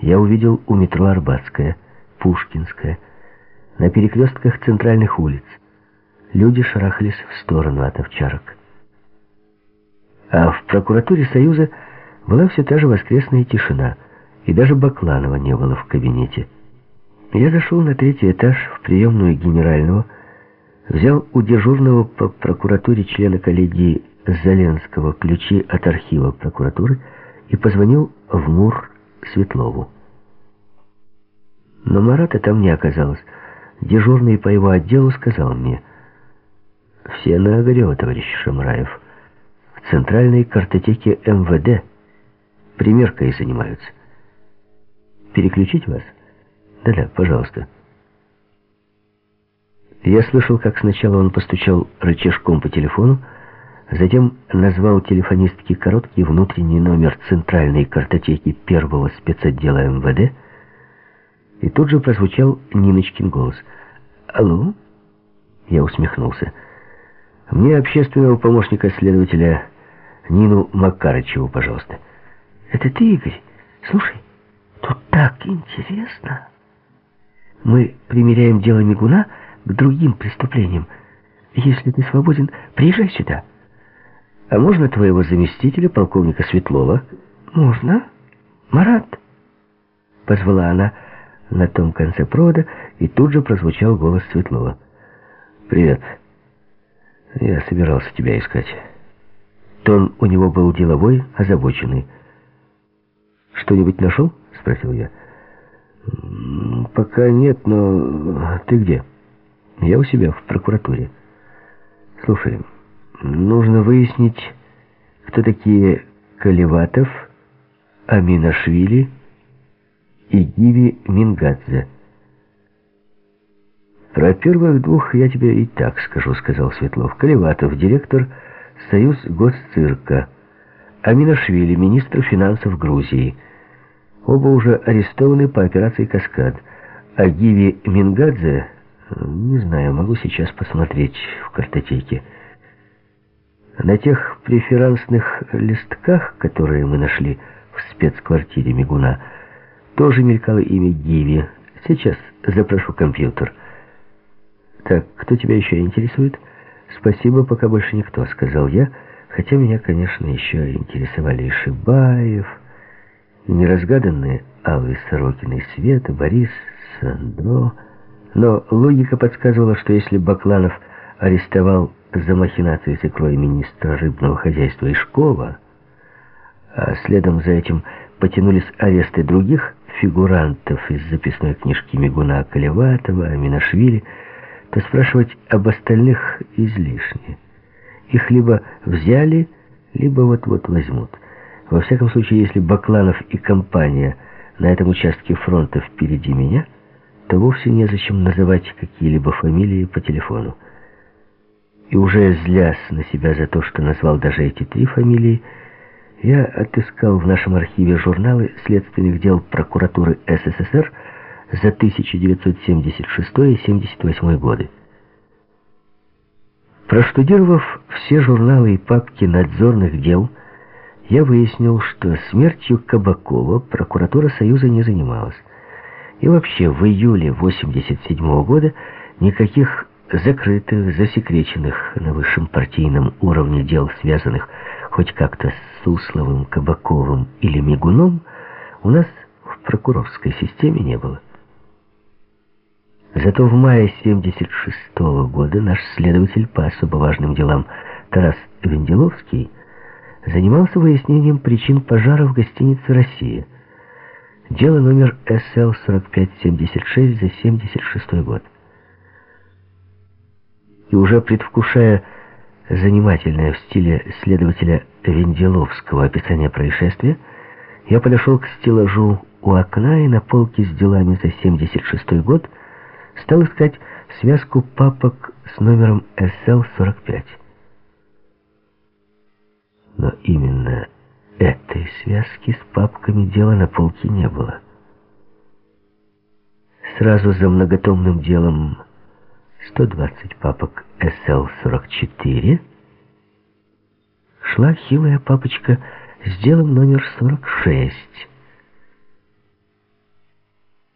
я увидел у метро Арбатская, Пушкинская, на перекрестках центральных улиц. Люди шарахались в сторону от овчарок. А в прокуратуре Союза была все та же воскресная тишина, и даже Бакланова не было в кабинете. Я зашел на третий этаж в приемную генерального, взял у дежурного по прокуратуре члена коллегии Заленского ключи от архива прокуратуры и позвонил в МУР Светлову. Но Марата там не оказалось. Дежурный по его отделу сказал мне, «Все на Огарева, товарищ Шамраев, в центральной картотеке МВД примеркой занимаются. Переключить вас? Да-да, пожалуйста». Я слышал, как сначала он постучал рычажком по телефону, Затем назвал телефонистке короткий внутренний номер центральной картотеки первого спецотдела МВД, и тут же прозвучал Ниночкин голос. «Алло?» Я усмехнулся. «Мне общественного помощника следователя Нину Макарычеву, пожалуйста». «Это ты, Игорь? Слушай, тут так интересно. Мы примеряем дело Мигуна к другим преступлениям. Если ты свободен, приезжай сюда». А можно твоего заместителя, полковника Светлова? Можно. Марат. Позвала она на том конце провода, и тут же прозвучал голос Светлова. Привет. Я собирался тебя искать. Тон у него был деловой, озабоченный. «Что-нибудь нашел?» — спросил я. «Пока нет, но... Ты где?» «Я у себя, в прокуратуре». «Слушай, Нужно выяснить, кто такие Каливатов, Аминашвили и Гиви Мингадзе. «Про первых двух я тебе и так скажу», — сказал Светлов. «Каливатов, директор Союз Госцирка. Аминашвили, министр финансов Грузии. Оба уже арестованы по операции «Каскад». А Гиви Мингадзе, не знаю, могу сейчас посмотреть в картотеке. На тех преферансных листках, которые мы нашли в спецквартире Мигуна, тоже мелькало имя Гиви. Сейчас запрошу компьютер. Так, кто тебя еще интересует? Спасибо, пока больше никто, сказал я, хотя меня, конечно, еще интересовали и Шибаев, и неразгаданные Аллы Сорокина и Света, Борис, Сандро. Но логика подсказывала, что если Бакланов арестовал за махинации с икрой министра рыбного хозяйства Ишкова, а следом за этим потянулись аресты других фигурантов из записной книжки Мигуна Колеватова, Аминашвили, то спрашивать об остальных излишне. Их либо взяли, либо вот-вот возьмут. Во всяком случае, если Бакланов и компания на этом участке фронта впереди меня, то вовсе незачем называть какие-либо фамилии по телефону. И уже злясь на себя за то, что назвал даже эти три фамилии, я отыскал в нашем архиве журналы следственных дел прокуратуры СССР за 1976 и 78 годы. Проштудировав все журналы и папки надзорных дел, я выяснил, что смертью Кабакова прокуратура Союза не занималась. И вообще в июле 87 года никаких закрытых, засекреченных на высшем партийном уровне дел, связанных хоть как-то с Сусловым, Кабаковым или Мигуном, у нас в прокурорской системе не было. Зато в мае 76 -го года наш следователь по особо важным делам Тарас Венделовский занимался выяснением причин пожара в гостинице «Россия». Дело номер СЛ-4576 за 76 год и уже предвкушая занимательное в стиле следователя Венделовского описание происшествия, я подошел к стеллажу у окна и на полке с делами за 76 год стал искать связку папок с номером СЛ-45. Но именно этой связки с папками дела на полке не было. Сразу за многотомным делом 120 папок СЛ-44 шла хилая папочка с делом номер 46